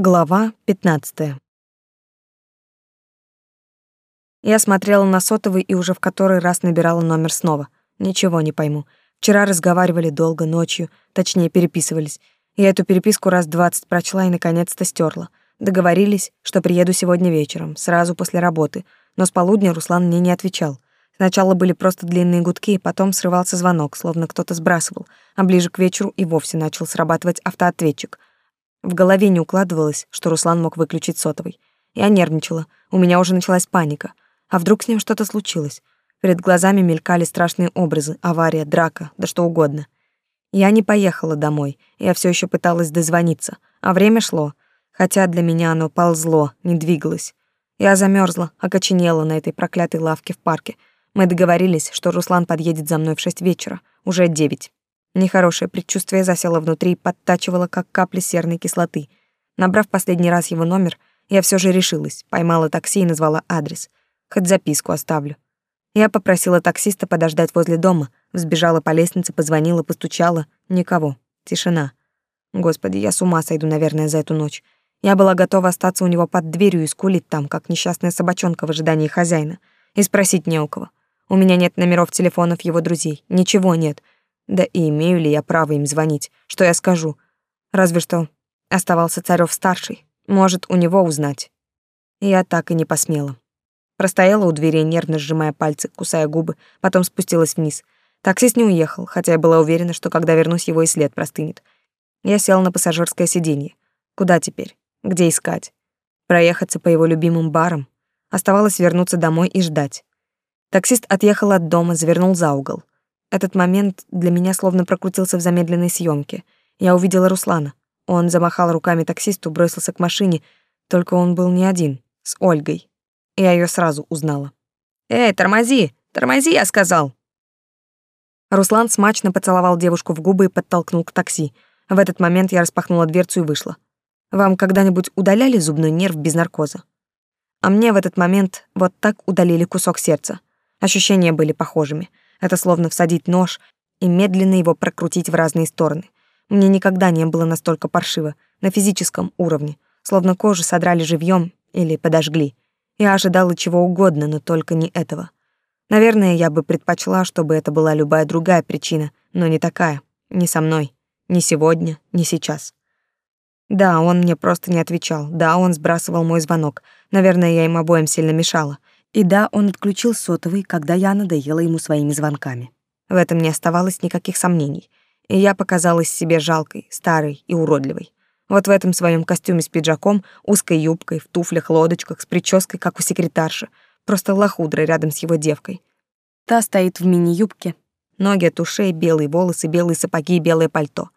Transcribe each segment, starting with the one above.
Глава 15. Я смотрела на сотовый и уже в который раз набирала номер снова. Ничего не пойму. Вчера разговаривали долго ночью, точнее переписывались. Я эту переписку раз двадцать прочла и наконец-то стерла. Договорились, что приеду сегодня вечером, сразу после работы, но с полудня Руслан мне не отвечал. Сначала были просто длинные гудки, потом срывался звонок, словно кто-то сбрасывал, а ближе к вечеру и вовсе начал срабатывать автоответчик — в голове не укладывалось, что Руслан мог выключить сотовый. Я нервничала, у меня уже началась паника. А вдруг с ним что-то случилось? Перед глазами мелькали страшные образы, авария, драка, да что угодно. Я не поехала домой, я все еще пыталась дозвониться, а время шло, хотя для меня оно ползло, не двигалось. Я замерзла, окоченела на этой проклятой лавке в парке. Мы договорились, что Руслан подъедет за мной в шесть вечера, уже девять. Нехорошее предчувствие засело внутри и подтачивало, как капли серной кислоты. Набрав последний раз его номер, я все же решилась, поймала такси и назвала адрес. Хоть записку оставлю. Я попросила таксиста подождать возле дома, взбежала по лестнице, позвонила, постучала. Никого. Тишина. Господи, я с ума сойду, наверное, за эту ночь. Я была готова остаться у него под дверью и скулить там, как несчастная собачонка в ожидании хозяина. И спросить не у кого. У меня нет номеров телефонов его друзей. Ничего нет. Да и имею ли я право им звонить? Что я скажу? Разве что оставался царев старший Может, у него узнать. Я так и не посмела. Простояла у двери, нервно сжимая пальцы, кусая губы, потом спустилась вниз. Таксист не уехал, хотя я была уверена, что когда вернусь, его и след простынет. Я села на пассажирское сиденье. Куда теперь? Где искать? Проехаться по его любимым барам? Оставалось вернуться домой и ждать. Таксист отъехал от дома, завернул за угол. Этот момент для меня словно прокрутился в замедленной съемке. Я увидела Руслана. Он замахал руками таксисту, бросился к машине, только он был не один, с Ольгой. Я ее сразу узнала. «Эй, тормози! Тормози, я сказал!» Руслан смачно поцеловал девушку в губы и подтолкнул к такси. В этот момент я распахнула дверцу и вышла. Вам когда-нибудь удаляли зубной нерв без наркоза? А мне в этот момент вот так удалили кусок сердца. Ощущения были похожими — это словно всадить нож и медленно его прокрутить в разные стороны. Мне никогда не было настолько паршиво, на физическом уровне, словно кожу содрали живьем или подожгли. Я ожидала чего угодно, но только не этого. Наверное, я бы предпочла, чтобы это была любая другая причина, но не такая, не со мной, ни сегодня, ни сейчас. Да, он мне просто не отвечал. Да, он сбрасывал мой звонок. Наверное, я им обоим сильно мешала. И да, он отключил сотовый, когда я надоела ему своими звонками. В этом не оставалось никаких сомнений. И я показалась себе жалкой, старой и уродливой. Вот в этом своем костюме с пиджаком, узкой юбкой, в туфлях-лодочках, с прической, как у секретарши. Просто лохудра рядом с его девкой. Та стоит в мини-юбке, ноги от ушей, белые волосы, белые сапоги и белое пальто.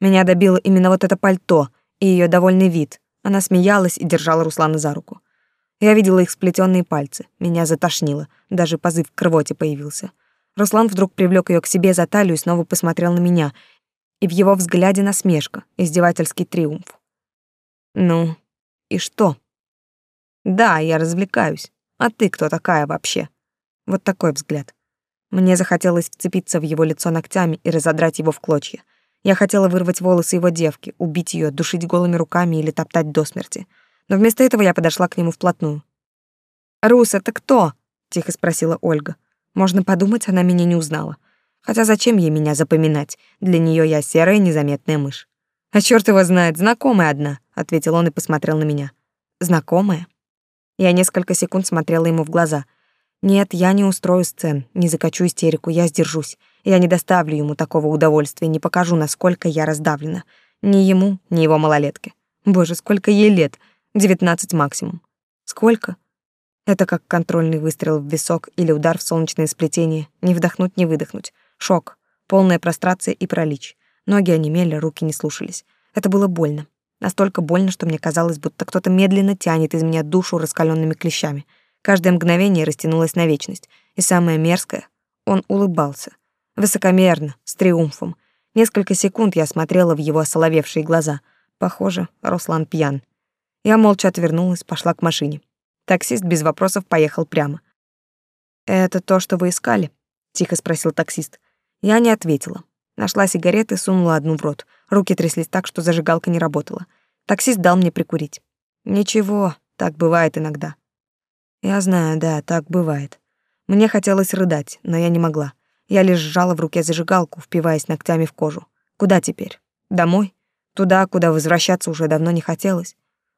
Меня добило именно вот это пальто и ее довольный вид. Она смеялась и держала Руслана за руку. Я видела их сплетенные пальцы. Меня затошнило. Даже позыв к рвоте появился. Руслан вдруг привлек ее к себе за талию и снова посмотрел на меня. И в его взгляде насмешка, издевательский триумф. «Ну, и что?» «Да, я развлекаюсь. А ты кто такая вообще?» Вот такой взгляд. Мне захотелось вцепиться в его лицо ногтями и разодрать его в клочья. Я хотела вырвать волосы его девки, убить ее, душить голыми руками или топтать до смерти но вместо этого я подошла к нему вплотную. «Рус, это кто?» — тихо спросила Ольга. Можно подумать, она меня не узнала. Хотя зачем ей меня запоминать? Для нее я серая незаметная мышь. «А черт его знает, знакомая одна», — ответил он и посмотрел на меня. «Знакомая?» Я несколько секунд смотрела ему в глаза. «Нет, я не устрою сцен, не закачу истерику, я сдержусь. Я не доставлю ему такого удовольствия, не покажу, насколько я раздавлена. Ни ему, ни его малолетке. Боже, сколько ей лет!» Девятнадцать максимум. Сколько? Это как контрольный выстрел в висок или удар в солнечное сплетение. Не вдохнуть, не выдохнуть. Шок. Полная прострация и паралич. Ноги онемели, руки не слушались. Это было больно. Настолько больно, что мне казалось, будто кто-то медленно тянет из меня душу раскаленными клещами. Каждое мгновение растянулось на вечность. И самое мерзкое — он улыбался. Высокомерно, с триумфом. Несколько секунд я смотрела в его осоловевшие глаза. Похоже, Руслан пьян. Я молча отвернулась, пошла к машине. Таксист без вопросов поехал прямо. «Это то, что вы искали?» — тихо спросил таксист. Я не ответила. Нашла сигареты, сунула одну в рот. Руки тряслись так, что зажигалка не работала. Таксист дал мне прикурить. Ничего, так бывает иногда. Я знаю, да, так бывает. Мне хотелось рыдать, но я не могла. Я лишь сжала в руке зажигалку, впиваясь ногтями в кожу. Куда теперь? Домой? Туда, куда возвращаться уже давно не хотелось.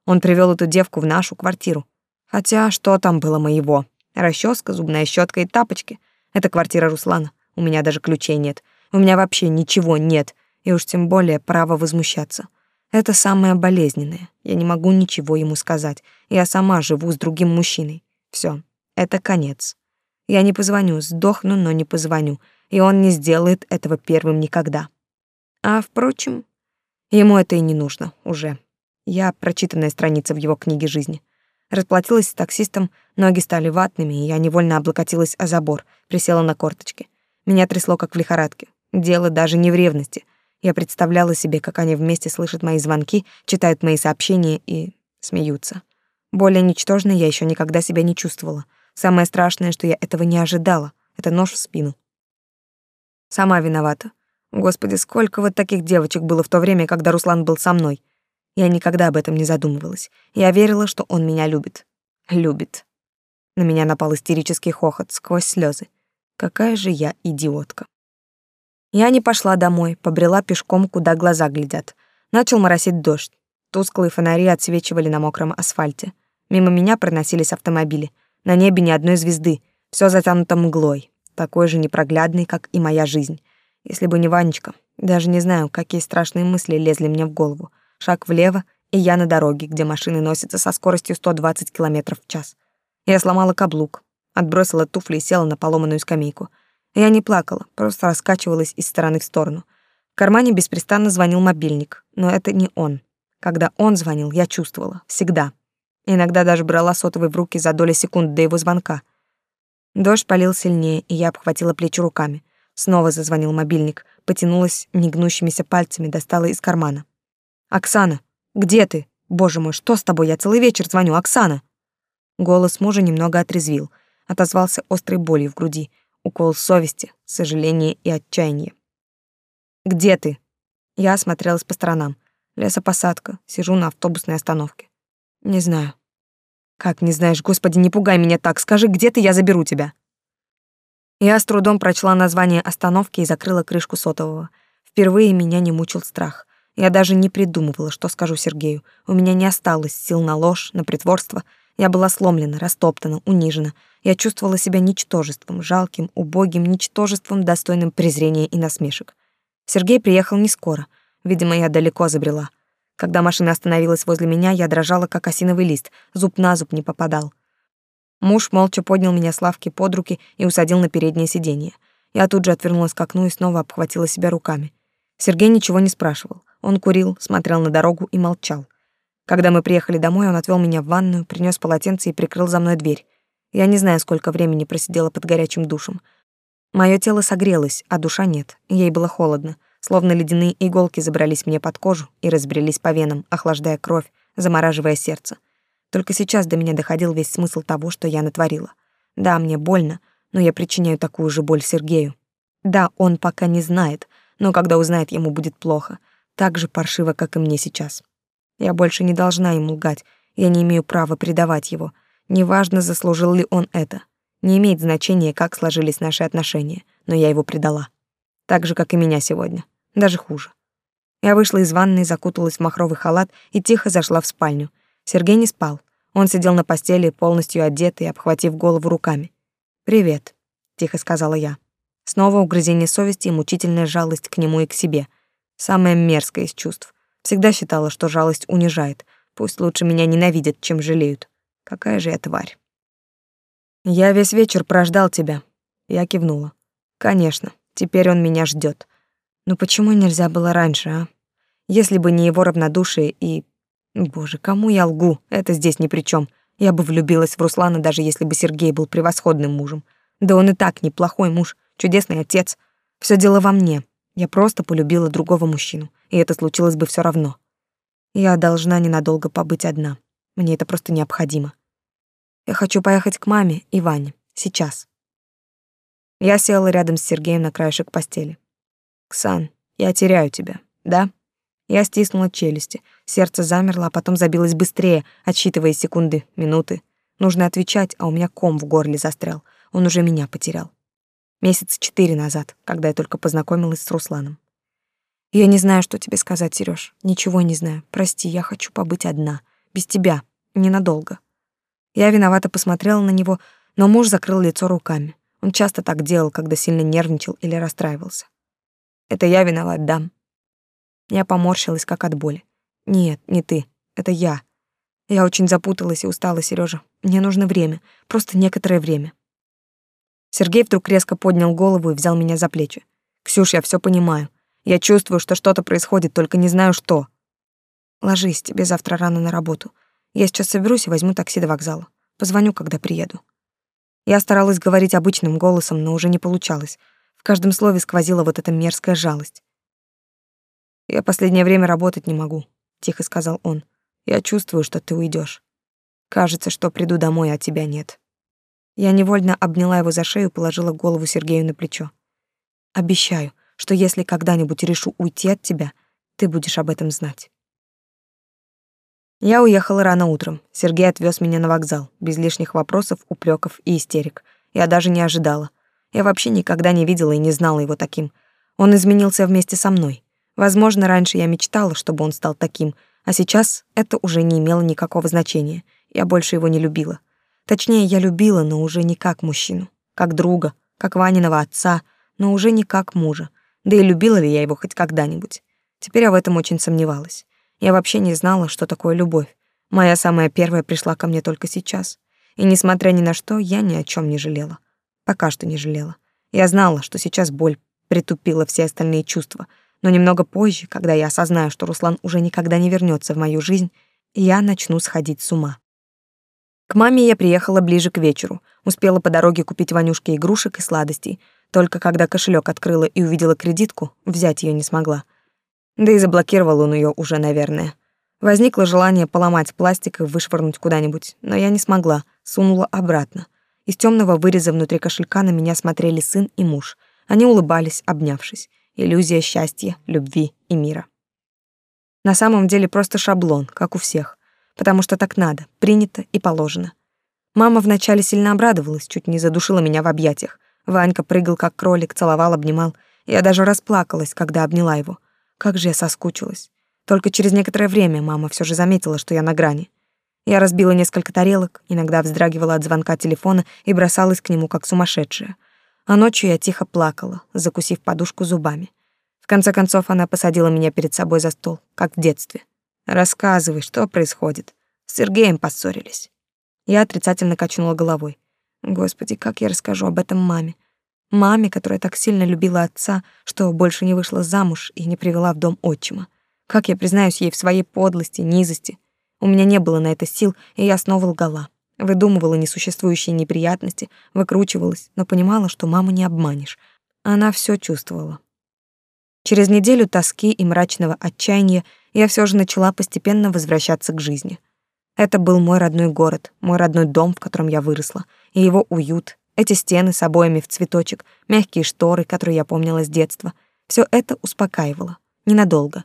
Он привел эту девку в нашу квартиру. Хотя что там было моего? Расческа, зубная щетка и тапочки. Это квартира Руслана. У меня даже ключей нет. У меня вообще ничего нет. И уж тем более права возмущаться. Это самое болезненное. Я не могу ничего ему сказать. Я сама живу с другим мужчиной. Все, это конец. Я не позвоню, сдохну, но не позвоню. И он не сделает этого первым никогда. А, впрочем, ему это и не нужно уже. Я прочитанная страница в его книге жизни. Расплатилась с таксистом, ноги стали ватными, и я невольно облокотилась о забор, присела на корточки. Меня трясло, как в лихорадке. Дело даже не в ревности. Я представляла себе, как они вместе слышат мои звонки, читают мои сообщения и смеются. Более ничтожной я еще никогда себя не чувствовала. Самое страшное, что я этого не ожидала, это нож в спину. Сама виновата. Господи, сколько вот таких девочек было в то время, когда Руслан был со мной. Я никогда об этом не задумывалась. Я верила, что он меня любит. Любит. На меня напал истерический хохот сквозь слезы. Какая же я идиотка. Я не пошла домой, побрела пешком, куда глаза глядят. Начал моросить дождь. Тусклые фонари отсвечивали на мокром асфальте. Мимо меня проносились автомобили. На небе ни одной звезды. Все затянуто мглой, такой же непроглядной, как и моя жизнь. Если бы не Ванечка, даже не знаю, какие страшные мысли лезли мне в голову. Шаг влево, и я на дороге, где машины носятся со скоростью 120 км в час. Я сломала каблук, отбросила туфли и села на поломанную скамейку. Я не плакала, просто раскачивалась из стороны в сторону. В кармане беспрестанно звонил мобильник, но это не он. Когда он звонил, я чувствовала. Всегда. Иногда даже брала сотовый в руки за доли секунд до его звонка. Дождь полил сильнее, и я обхватила плечи руками. Снова зазвонил мобильник, потянулась негнущимися пальцами, достала из кармана. Оксана, где ты? Боже мой, что с тобой? Я целый вечер звоню, Оксана. Голос мужа немного отрезвил, отозвался острой болью в груди, укол совести, сожаления и отчаяния. Где ты? Я осмотрелась по сторонам. Лесопосадка, сижу на автобусной остановке. Не знаю. Как не знаешь, господи, не пугай меня так. Скажи, где ты, я заберу тебя. Я с трудом прочла название остановки и закрыла крышку сотового. Впервые меня не мучил страх. Я даже не придумывала, что скажу Сергею. У меня не осталось сил на ложь, на притворство. Я была сломлена, растоптана, унижена. Я чувствовала себя ничтожеством, жалким, убогим ничтожеством, достойным презрения и насмешек. Сергей приехал не скоро. Видимо, я далеко забрела. Когда машина остановилась возле меня, я дрожала, как осиновый лист, зуб на зуб не попадал. Муж молча поднял меня с лавки под руки и усадил на переднее сиденье. Я тут же отвернулась к окну и снова обхватила себя руками. Сергей ничего не спрашивал. Он курил, смотрел на дорогу и молчал. Когда мы приехали домой, он отвел меня в ванную, принес полотенце и прикрыл за мной дверь. Я не знаю, сколько времени просидела под горячим душем. Мое тело согрелось, а душа нет. Ей было холодно, словно ледяные иголки забрались мне под кожу и разбрелись по венам, охлаждая кровь, замораживая сердце. Только сейчас до меня доходил весь смысл того, что я натворила. Да, мне больно, но я причиняю такую же боль Сергею. Да, он пока не знает, но когда узнает, ему будет плохо так же паршиво, как и мне сейчас. Я больше не должна ему лгать, я не имею права предавать его. Неважно, заслужил ли он это. Не имеет значения, как сложились наши отношения, но я его предала. Так же, как и меня сегодня. Даже хуже. Я вышла из ванной, закуталась в махровый халат и тихо зашла в спальню. Сергей не спал. Он сидел на постели, полностью одетый, обхватив голову руками. «Привет», — тихо сказала я. Снова угрызение совести и мучительная жалость к нему и к себе — Самое мерзкое из чувств. Всегда считала, что жалость унижает. Пусть лучше меня ненавидят, чем жалеют. Какая же я тварь. Я весь вечер прождал тебя. Я кивнула. Конечно, теперь он меня ждет. Но почему нельзя было раньше, а? Если бы не его равнодушие и... Боже, кому я лгу? Это здесь ни при чем. Я бы влюбилась в Руслана, даже если бы Сергей был превосходным мужем. Да он и так неплохой муж, чудесный отец. Все дело во мне. Я просто полюбила другого мужчину, и это случилось бы все равно. Я должна ненадолго побыть одна. Мне это просто необходимо. Я хочу поехать к маме и Ване. Сейчас. Я села рядом с Сергеем на краешек постели. «Ксан, я теряю тебя, да? Я стиснула челюсти, сердце замерло, а потом забилось быстрее, отсчитывая секунды, минуты. Нужно отвечать, а у меня ком в горле застрял. Он уже меня потерял. Месяц четыре назад, когда я только познакомилась с Русланом. Я не знаю, что тебе сказать, Серёж. Ничего не знаю. Прости, я хочу побыть одна, без тебя, ненадолго. Я виновато посмотрела на него, но муж закрыл лицо руками. Он часто так делал, когда сильно нервничал или расстраивался. Это я виноват, да. Я поморщилась, как от боли. Нет, не ты. Это я. Я очень запуталась и устала, Сережа. Мне нужно время, просто некоторое время. Сергей вдруг резко поднял голову и взял меня за плечи. Ксюш, я все понимаю. Я чувствую, что что-то происходит, только не знаю что. Ложись, тебе завтра рано на работу. Я сейчас соберусь и возьму такси до вокзала. Позвоню, когда приеду. Я старалась говорить обычным голосом, но уже не получалось. В каждом слове сквозила вот эта мерзкая жалость. Я последнее время работать не могу, тихо сказал он. Я чувствую, что ты уйдешь. Кажется, что приду домой, а тебя нет. Я невольно обняла его за шею и положила голову Сергею на плечо. Обещаю, что если когда-нибудь решу уйти от тебя, ты будешь об этом знать. Я уехала рано утром. Сергей отвез меня на вокзал, без лишних вопросов, упреков и истерик. Я даже не ожидала. Я вообще никогда не видела и не знала его таким. Он изменился вместе со мной. Возможно, раньше я мечтала, чтобы он стал таким, а сейчас это уже не имело никакого значения. Я больше его не любила. Точнее, я любила, но уже не как мужчину, как друга, как Ваниного отца, но уже не как мужа. Да и любила ли я его хоть когда-нибудь? Теперь я в этом очень сомневалась. Я вообще не знала, что такое любовь. Моя самая первая пришла ко мне только сейчас. И несмотря ни на что, я ни о чем не жалела. Пока что не жалела. Я знала, что сейчас боль притупила все остальные чувства — но немного позже, когда я осознаю, что Руслан уже никогда не вернется в мою жизнь, я начну сходить с ума. К маме я приехала ближе к вечеру, успела по дороге купить Ванюшке игрушек и сладостей, только когда кошелек открыла и увидела кредитку, взять ее не смогла. Да и заблокировал он ее уже, наверное. Возникло желание поломать пластик и вышвырнуть куда-нибудь, но я не смогла, сунула обратно. Из темного выреза внутри кошелька на меня смотрели сын и муж. Они улыбались, обнявшись иллюзия счастья, любви и мира. На самом деле просто шаблон, как у всех, потому что так надо, принято и положено. Мама вначале сильно обрадовалась, чуть не задушила меня в объятиях. Ванька прыгал как кролик, целовал, обнимал. Я даже расплакалась, когда обняла его. Как же я соскучилась. Только через некоторое время мама все же заметила, что я на грани. Я разбила несколько тарелок, иногда вздрагивала от звонка телефона и бросалась к нему как сумасшедшая — а ночью я тихо плакала, закусив подушку зубами. В конце концов она посадила меня перед собой за стол, как в детстве. «Рассказывай, что происходит?» С Сергеем поссорились. Я отрицательно качнула головой. Господи, как я расскажу об этом маме? Маме, которая так сильно любила отца, что больше не вышла замуж и не привела в дом отчима. Как я признаюсь ей в своей подлости, низости? У меня не было на это сил, и я снова лгала. Выдумывала несуществующие неприятности, выкручивалась, но понимала, что маму не обманешь. Она все чувствовала. Через неделю тоски и мрачного отчаяния я все же начала постепенно возвращаться к жизни. Это был мой родной город, мой родной дом, в котором я выросла, и его уют, эти стены с обоями в цветочек, мягкие шторы, которые я помнила с детства. Все это успокаивало. Ненадолго.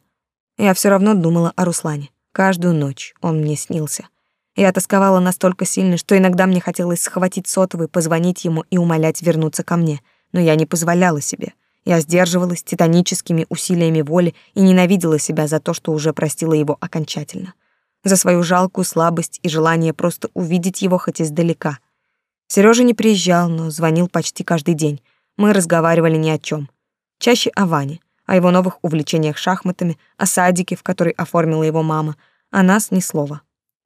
Я все равно думала о Руслане. Каждую ночь он мне снился. Я тосковала настолько сильно, что иногда мне хотелось схватить сотовый, позвонить ему и умолять вернуться ко мне, но я не позволяла себе. Я сдерживалась титаническими усилиями воли и ненавидела себя за то, что уже простила его окончательно. За свою жалкую слабость и желание просто увидеть его хоть издалека. Сережа не приезжал, но звонил почти каждый день. Мы разговаривали ни о чем. Чаще о Ване, о его новых увлечениях шахматами, о садике, в который оформила его мама, о нас ни слова.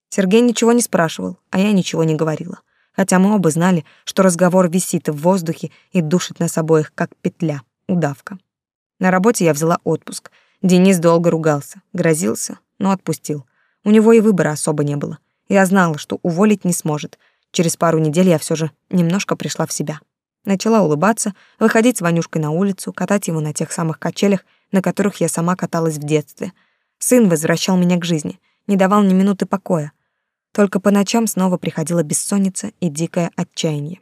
Сергей ничего не спрашивал, а я ничего не говорила. Хотя мы оба знали, что разговор висит в воздухе и душит нас обоих, как петля, удавка. На работе я взяла отпуск. Денис долго ругался, грозился, но отпустил. У него и выбора особо не было. Я знала, что уволить не сможет. Через пару недель я все же немножко пришла в себя. Начала улыбаться, выходить с Ванюшкой на улицу, катать его на тех самых качелях, на которых я сама каталась в детстве. Сын возвращал меня к жизни, не давал ни минуты покоя. Только по ночам снова приходила бессонница и дикое отчаяние.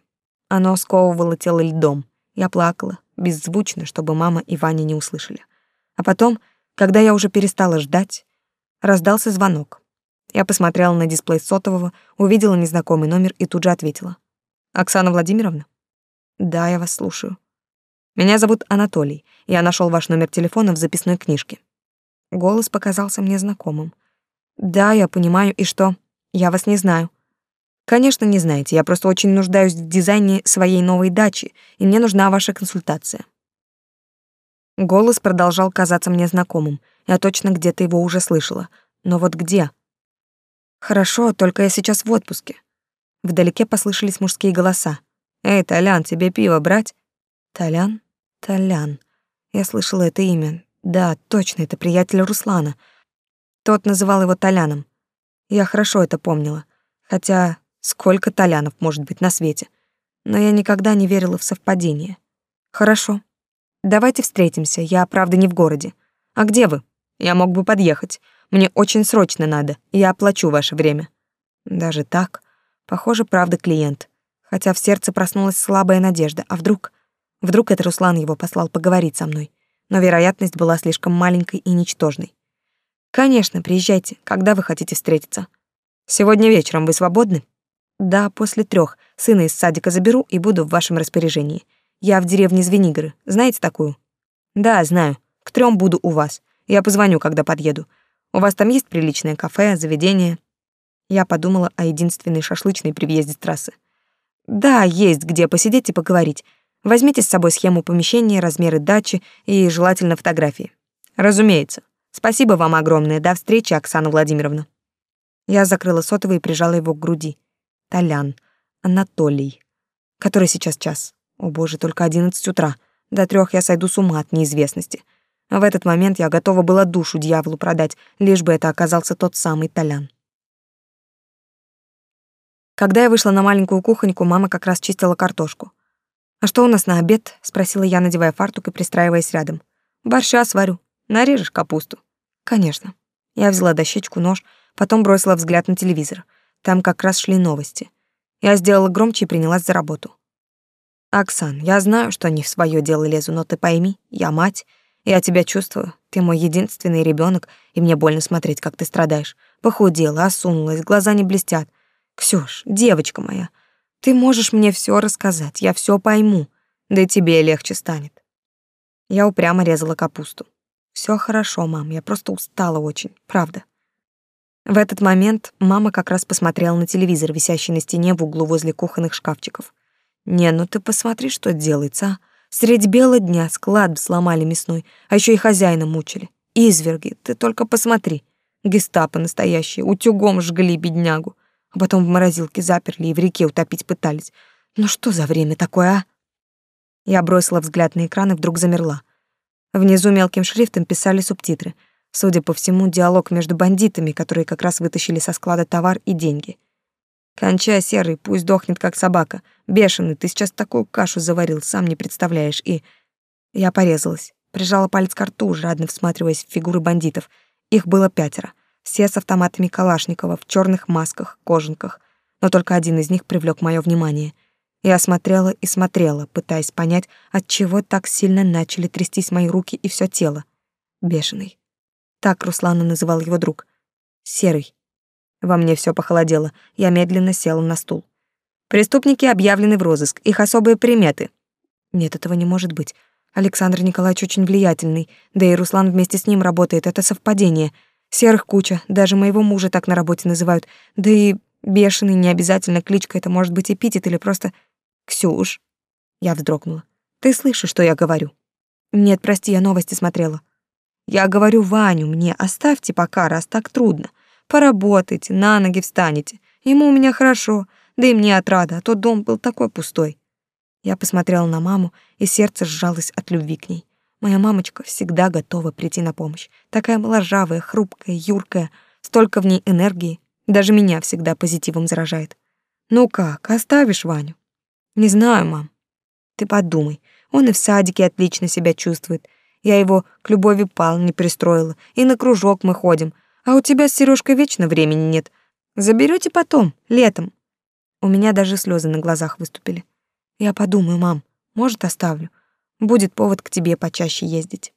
Оно сковывало тело льдом. Я плакала, беззвучно, чтобы мама и Ваня не услышали. А потом Когда я уже перестала ждать, раздался звонок. Я посмотрела на дисплей сотового, увидела незнакомый номер и тут же ответила. «Оксана Владимировна?» «Да, я вас слушаю». «Меня зовут Анатолий. Я нашел ваш номер телефона в записной книжке». Голос показался мне знакомым. «Да, я понимаю. И что? Я вас не знаю». «Конечно, не знаете. Я просто очень нуждаюсь в дизайне своей новой дачи, и мне нужна ваша консультация». Голос продолжал казаться мне знакомым. Я точно где-то его уже слышала. Но вот где? Хорошо, только я сейчас в отпуске. Вдалеке послышались мужские голоса. «Эй, Толян, тебе пиво брать?» «Толян? Толян». Я слышала это имя. Да, точно, это приятель Руслана. Тот называл его Толяном. Я хорошо это помнила. Хотя сколько Толянов может быть на свете? Но я никогда не верила в совпадение. Хорошо. Давайте встретимся. Я, правда, не в городе. А где вы? Я мог бы подъехать. Мне очень срочно надо. Я оплачу ваше время. Даже так? Похоже, правда клиент. Хотя в сердце проснулась слабая надежда. А вдруг? Вдруг это Руслан его послал поговорить со мной? Но вероятность была слишком маленькой и ничтожной. Конечно, приезжайте, когда вы хотите встретиться. Сегодня вечером вы свободны? Да, после трех. Сына из садика заберу и буду в вашем распоряжении. Я в деревне Звенигоры. Знаете такую? Да, знаю. К трем буду у вас. Я позвоню, когда подъеду. У вас там есть приличное кафе, заведение? Я подумала о единственной шашлычной при въезде с трассы. Да, есть где посидеть и поговорить. Возьмите с собой схему помещения, размеры дачи и желательно фотографии. Разумеется. Спасибо вам огромное. До встречи, Оксана Владимировна. Я закрыла сотовый и прижала его к груди. Толян. Анатолий. Который сейчас час? О боже, только одиннадцать утра. До трех я сойду с ума от неизвестности. В этот момент я готова была душу дьяволу продать, лишь бы это оказался тот самый Толян. Когда я вышла на маленькую кухоньку, мама как раз чистила картошку. «А что у нас на обед?» — спросила я, надевая фартук и пристраиваясь рядом. «Борща сварю. Нарежешь капусту?» «Конечно». Я взяла дощечку, нож, потом бросила взгляд на телевизор. Там как раз шли новости. Я сделала громче и принялась за работу. «Оксан, я знаю, что не в свое дело лезу, но ты пойми, я мать, я тебя чувствую. Ты мой единственный ребенок, и мне больно смотреть, как ты страдаешь. Похудела, осунулась, глаза не блестят. Ксюш, девочка моя, ты можешь мне все рассказать, я все пойму, да и тебе легче станет. Я упрямо резала капусту. Все хорошо, мам, я просто устала очень, правда. В этот момент мама как раз посмотрела на телевизор, висящий на стене в углу возле кухонных шкафчиков. «Не, ну ты посмотри, что делается, а? Средь бела дня склад сломали мясной, а еще и хозяина мучили. Изверги, ты только посмотри. Гестапо настоящие, утюгом жгли беднягу а потом в морозилке заперли и в реке утопить пытались. Ну что за время такое, а? Я бросила взгляд на экран и вдруг замерла. Внизу мелким шрифтом писали субтитры. Судя по всему, диалог между бандитами, которые как раз вытащили со склада товар и деньги. «Кончай, серый, пусть дохнет, как собака. Бешеный, ты сейчас такую кашу заварил, сам не представляешь». И я порезалась, прижала палец к рту, жадно всматриваясь в фигуры бандитов. Их было пятеро — все с автоматами Калашникова в черных масках, кожанках, но только один из них привлек мое внимание. Я смотрела и смотрела, пытаясь понять, от чего так сильно начали трястись мои руки и все тело. Бешеный. Так Руслана называл его друг. Серый. Во мне все похолодело. Я медленно села на стул. Преступники объявлены в розыск. Их особые приметы. Нет, этого не может быть. Александр Николаевич очень влиятельный, да и Руслан вместе с ним работает. Это совпадение — Серых куча, даже моего мужа так на работе называют. Да и бешеный не обязательно кличка, это может быть эпитет или просто Ксюш. Я вздрогнула. Ты слышишь, что я говорю? Нет, прости, я новости смотрела. Я говорю Ваню, мне оставьте пока, раз так трудно. Поработайте, на ноги встанете. Ему у меня хорошо, да и мне отрада, а то дом был такой пустой. Я посмотрела на маму, и сердце сжалось от любви к ней. Моя мамочка всегда готова прийти на помощь. Такая моложавая, хрупкая, юркая, столько в ней энергии. Даже меня всегда позитивом заражает. Ну как, оставишь Ваню? Не знаю, мам. Ты подумай, он и в садике отлично себя чувствует. Я его к Любови Пал не пристроила, и на кружок мы ходим. А у тебя с Сережкой вечно времени нет. Заберете потом, летом. У меня даже слезы на глазах выступили. Я подумаю, мам, может, оставлю. Будет повод к тебе почаще ездить.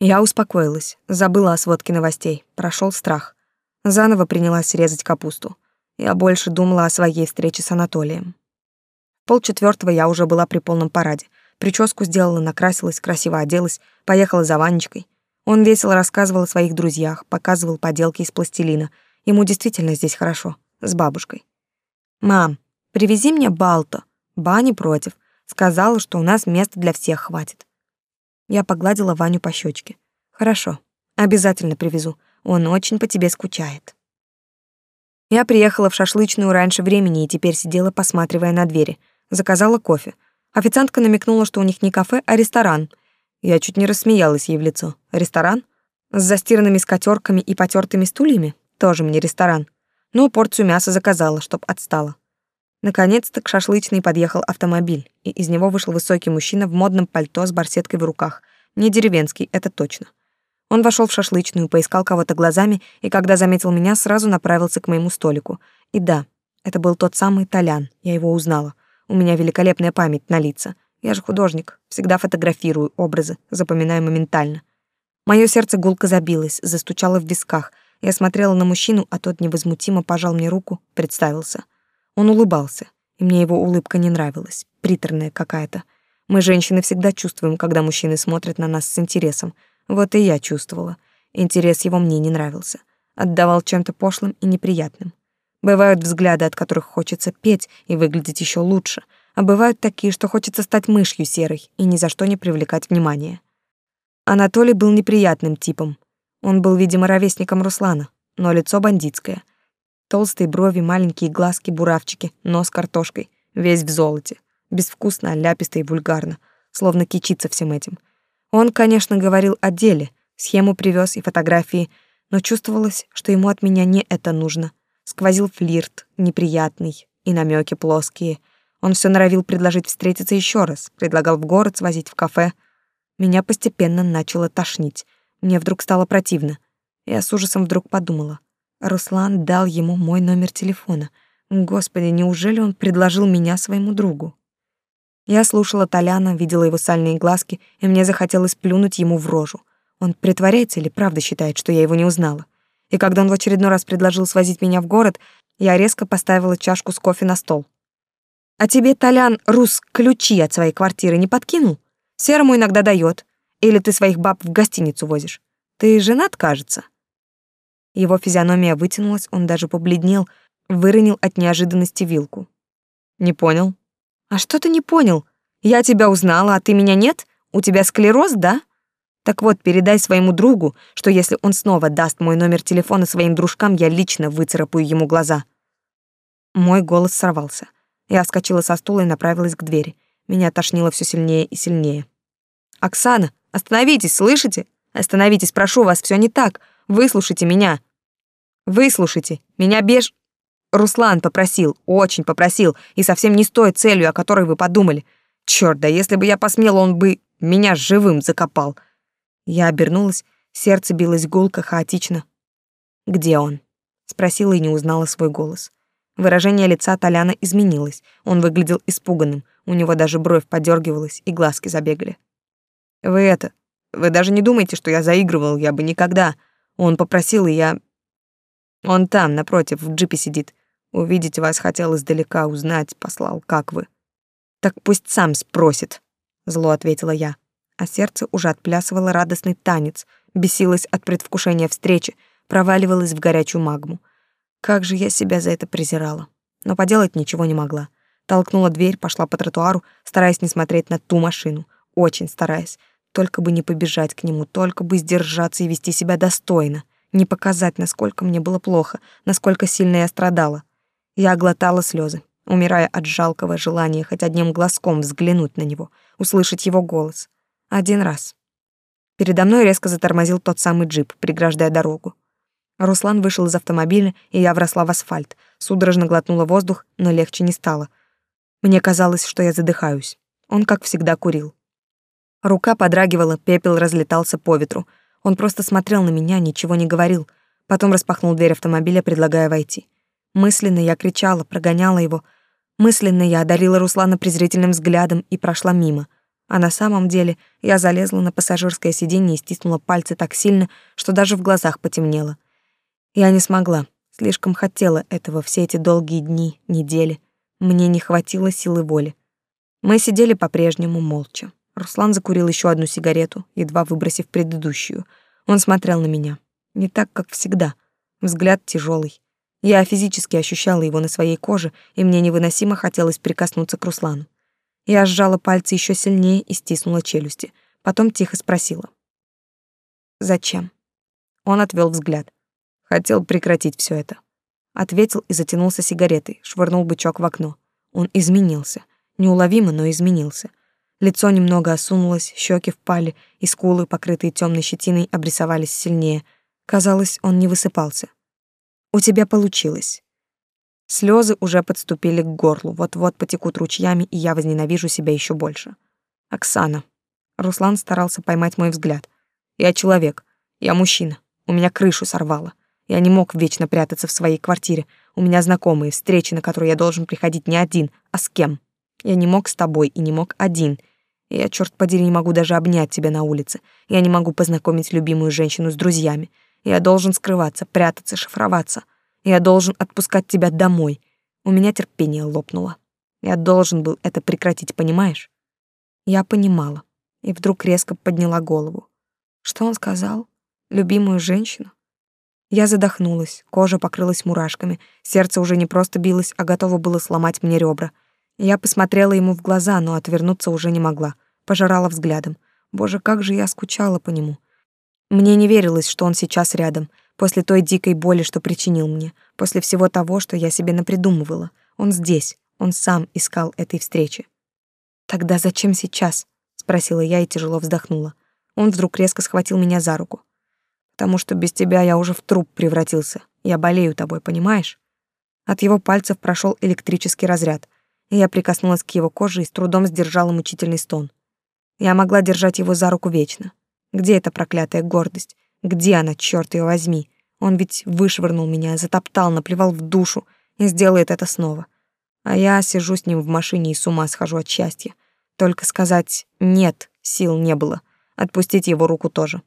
Я успокоилась, забыла о сводке новостей, прошел страх. Заново принялась резать капусту. Я больше думала о своей встрече с Анатолием. Полчетвертого я уже была при полном параде. Прическу сделала, накрасилась, красиво оделась, поехала за Ванечкой. Он весело рассказывал о своих друзьях, показывал поделки из пластилина. Ему действительно здесь хорошо, с бабушкой. «Мам, привези мне Балто». Ба не против. Сказала, что у нас места для всех хватит. Я погладила Ваню по щечке. «Хорошо, обязательно привезу. Он очень по тебе скучает». Я приехала в шашлычную раньше времени и теперь сидела, посматривая на двери. Заказала кофе. Официантка намекнула, что у них не кафе, а ресторан. Я чуть не рассмеялась ей в лицо. Ресторан? С застиранными скатерками и потертыми стульями? Тоже мне ресторан. Но порцию мяса заказала, чтоб отстала. Наконец-то к шашлычной подъехал автомобиль, и из него вышел высокий мужчина в модном пальто с барсеткой в руках. Не деревенский, это точно. Он вошел в шашлычную, поискал кого-то глазами, и когда заметил меня, сразу направился к моему столику. И да, это был тот самый Толян, я его узнала. У меня великолепная память на лица. Я же художник, всегда фотографирую образы, запоминаю моментально. Мое сердце гулко забилось, застучало в висках. Я смотрела на мужчину, а тот невозмутимо пожал мне руку, представился. Он улыбался, и мне его улыбка не нравилась, приторная какая-то. Мы, женщины, всегда чувствуем, когда мужчины смотрят на нас с интересом — вот и я чувствовала. Интерес его мне не нравился. Отдавал чем-то пошлым и неприятным. Бывают взгляды, от которых хочется петь и выглядеть еще лучше, а бывают такие, что хочется стать мышью серой и ни за что не привлекать внимания. Анатолий был неприятным типом. Он был, видимо, ровесником Руслана, но лицо бандитское. Толстые брови, маленькие глазки, буравчики, нос картошкой, весь в золоте. Безвкусно, ляписто и вульгарно, словно кичится всем этим. Он, конечно, говорил о деле, схему привез и фотографии, но чувствовалось, что ему от меня не это нужно. Сквозил флирт, неприятный, и намеки плоские. Он все норовил предложить встретиться еще раз, предлагал в город свозить в кафе. Меня постепенно начало тошнить. Мне вдруг стало противно. Я с ужасом вдруг подумала. Руслан дал ему мой номер телефона. Господи, неужели он предложил меня своему другу? Я слушала Толяна, видела его сальные глазки, и мне захотелось плюнуть ему в рожу. Он притворяется или правда считает, что я его не узнала? И когда он в очередной раз предложил свозить меня в город, я резко поставила чашку с кофе на стол. «А тебе, Толян, Рус, ключи от своей квартиры не подкинул? Серому иногда дает. Или ты своих баб в гостиницу возишь? Ты женат, кажется?» Его физиономия вытянулась, он даже побледнел, выронил от неожиданности вилку. «Не понял», а что ты не понял? Я тебя узнала, а ты меня нет? У тебя склероз, да? Так вот, передай своему другу, что если он снова даст мой номер телефона своим дружкам, я лично выцарапаю ему глаза. Мой голос сорвался. Я вскочила со стула и направилась к двери. Меня тошнило все сильнее и сильнее. Оксана, остановитесь, слышите? Остановитесь, прошу вас, все не так. Выслушайте меня. Выслушайте. Меня беж Руслан попросил, очень попросил, и совсем не с той целью, о которой вы подумали. Чёрт, да если бы я посмел, он бы меня живым закопал. Я обернулась, сердце билось гулко, хаотично. «Где он?» — спросила и не узнала свой голос. Выражение лица Толяна изменилось, он выглядел испуганным, у него даже бровь подергивалась и глазки забегали. «Вы это, вы даже не думайте, что я заигрывал, я бы никогда. Он попросил, и я он там, напротив, в джипе сидит. Увидеть вас хотел издалека, узнать, послал, как вы. Так пусть сам спросит, зло ответила я. А сердце уже отплясывало радостный танец, бесилось от предвкушения встречи, проваливалось в горячую магму. Как же я себя за это презирала. Но поделать ничего не могла. Толкнула дверь, пошла по тротуару, стараясь не смотреть на ту машину. Очень стараясь. Только бы не побежать к нему, только бы сдержаться и вести себя достойно не показать, насколько мне было плохо, насколько сильно я страдала. Я глотала слезы, умирая от жалкого желания хоть одним глазком взглянуть на него, услышать его голос. Один раз. Передо мной резко затормозил тот самый джип, преграждая дорогу. Руслан вышел из автомобиля, и я вросла в асфальт, судорожно глотнула воздух, но легче не стало. Мне казалось, что я задыхаюсь. Он, как всегда, курил. Рука подрагивала, пепел разлетался по ветру — он просто смотрел на меня, ничего не говорил. Потом распахнул дверь автомобиля, предлагая войти. Мысленно я кричала, прогоняла его. Мысленно я одарила Руслана презрительным взглядом и прошла мимо. А на самом деле я залезла на пассажирское сиденье и стиснула пальцы так сильно, что даже в глазах потемнело. Я не смогла, слишком хотела этого все эти долгие дни, недели. Мне не хватило силы воли. Мы сидели по-прежнему молча. Руслан закурил еще одну сигарету, едва выбросив предыдущую. Он смотрел на меня. Не так, как всегда. Взгляд тяжелый. Я физически ощущала его на своей коже, и мне невыносимо хотелось прикоснуться к Руслану. Я сжала пальцы еще сильнее и стиснула челюсти. Потом тихо спросила. «Зачем?» Он отвел взгляд. Хотел прекратить все это. Ответил и затянулся сигаретой, швырнул бычок в окно. Он изменился. Неуловимо, но изменился. Лицо немного осунулось, щеки впали, и скулы, покрытые темной щетиной, обрисовались сильнее. Казалось, он не высыпался. «У тебя получилось. Слезы уже подступили к горлу, вот-вот потекут ручьями, и я возненавижу себя еще больше. Оксана. Руслан старался поймать мой взгляд. Я человек. Я мужчина. У меня крышу сорвало. Я не мог вечно прятаться в своей квартире. У меня знакомые, встречи, на которые я должен приходить не один, а с кем. Я не мог с тобой и не мог один. Я, черт подери, не могу даже обнять тебя на улице. Я не могу познакомить любимую женщину с друзьями. Я должен скрываться, прятаться, шифроваться. Я должен отпускать тебя домой. У меня терпение лопнуло. Я должен был это прекратить, понимаешь? Я понимала. И вдруг резко подняла голову. Что он сказал? Любимую женщину? Я задохнулась, кожа покрылась мурашками, сердце уже не просто билось, а готово было сломать мне ребра. Я посмотрела ему в глаза, но отвернуться уже не могла. Пожирала взглядом. Боже, как же я скучала по нему. Мне не верилось, что он сейчас рядом — После той дикой боли, что причинил мне, после всего того, что я себе напридумывала. Он здесь, он сам искал этой встречи. «Тогда зачем сейчас?» — спросила я и тяжело вздохнула. Он вдруг резко схватил меня за руку. «Потому что без тебя я уже в труп превратился. Я болею тобой, понимаешь?» От его пальцев прошел электрический разряд, и я прикоснулась к его коже и с трудом сдержала мучительный стон. Я могла держать его за руку вечно. Где эта проклятая гордость? Где она, черт ее возьми? Он ведь вышвырнул меня, затоптал, наплевал в душу и сделает это снова. А я сижу с ним в машине и с ума схожу от счастья. Только сказать «нет» сил не было. Отпустить его руку тоже.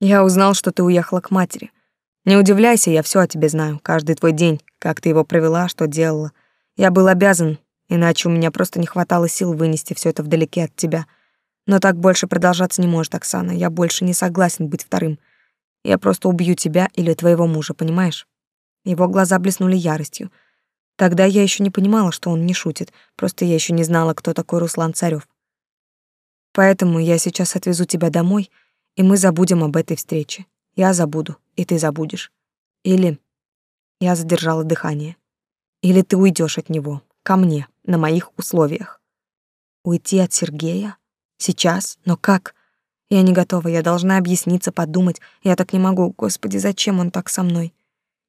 Я узнал, что ты уехала к матери. Не удивляйся, я все о тебе знаю. Каждый твой день, как ты его провела, что делала. Я был обязан, иначе у меня просто не хватало сил вынести все это вдалеке от тебя — но так больше продолжаться не может, Оксана. Я больше не согласен быть вторым. Я просто убью тебя или твоего мужа, понимаешь? Его глаза блеснули яростью. Тогда я еще не понимала, что он не шутит. Просто я еще не знала, кто такой Руслан Царев. Поэтому я сейчас отвезу тебя домой, и мы забудем об этой встрече. Я забуду, и ты забудешь. Или я задержала дыхание. Или ты уйдешь от него, ко мне, на моих условиях. Уйти от Сергея? Сейчас? Но как? Я не готова, я должна объясниться, подумать. Я так не могу. Господи, зачем он так со мной?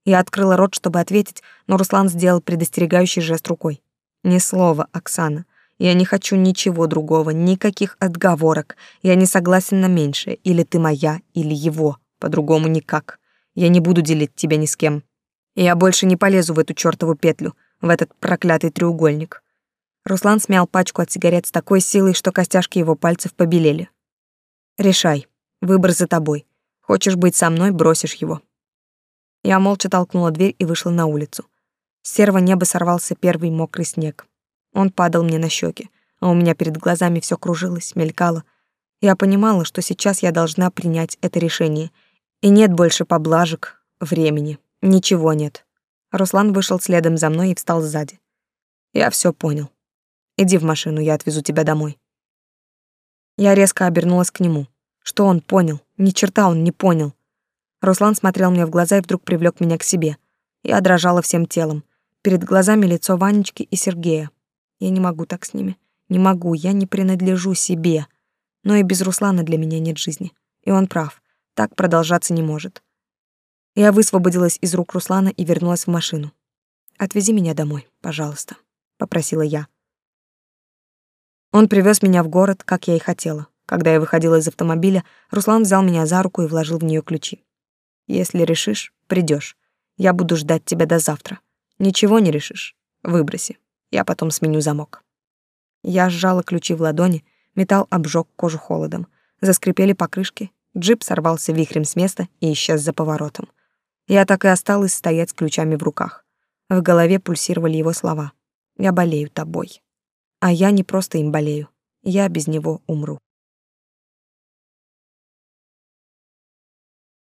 Я открыла рот, чтобы ответить, но Руслан сделал предостерегающий жест рукой. Ни слова, Оксана. Я не хочу ничего другого, никаких отговорок. Я не согласен на меньшее. Или ты моя, или его. По-другому никак. Я не буду делить тебя ни с кем. Я больше не полезу в эту чёртову петлю, в этот проклятый треугольник. Руслан смял пачку от сигарет с такой силой, что костяшки его пальцев побелели. «Решай. Выбор за тобой. Хочешь быть со мной, бросишь его». Я молча толкнула дверь и вышла на улицу. С серого неба сорвался первый мокрый снег. Он падал мне на щеки, а у меня перед глазами все кружилось, мелькало. Я понимала, что сейчас я должна принять это решение. И нет больше поблажек, времени. Ничего нет. Руслан вышел следом за мной и встал сзади. Я все понял. Иди в машину, я отвезу тебя домой. Я резко обернулась к нему. Что он понял? Ни черта он не понял. Руслан смотрел мне в глаза и вдруг привлек меня к себе. Я дрожала всем телом. Перед глазами лицо Ванечки и Сергея. Я не могу так с ними. Не могу, я не принадлежу себе. Но и без Руслана для меня нет жизни. И он прав. Так продолжаться не может. Я высвободилась из рук Руслана и вернулась в машину. «Отвези меня домой, пожалуйста», — попросила я. Он привез меня в город, как я и хотела. Когда я выходила из автомобиля, Руслан взял меня за руку и вложил в нее ключи. «Если решишь, придешь. Я буду ждать тебя до завтра. Ничего не решишь. Выброси. Я потом сменю замок». Я сжала ключи в ладони, металл обжег кожу холодом. Заскрипели покрышки, джип сорвался вихрем с места и исчез за поворотом. Я так и осталась стоять с ключами в руках. В голове пульсировали его слова. «Я болею тобой». А я не просто им болею. Я без него умру.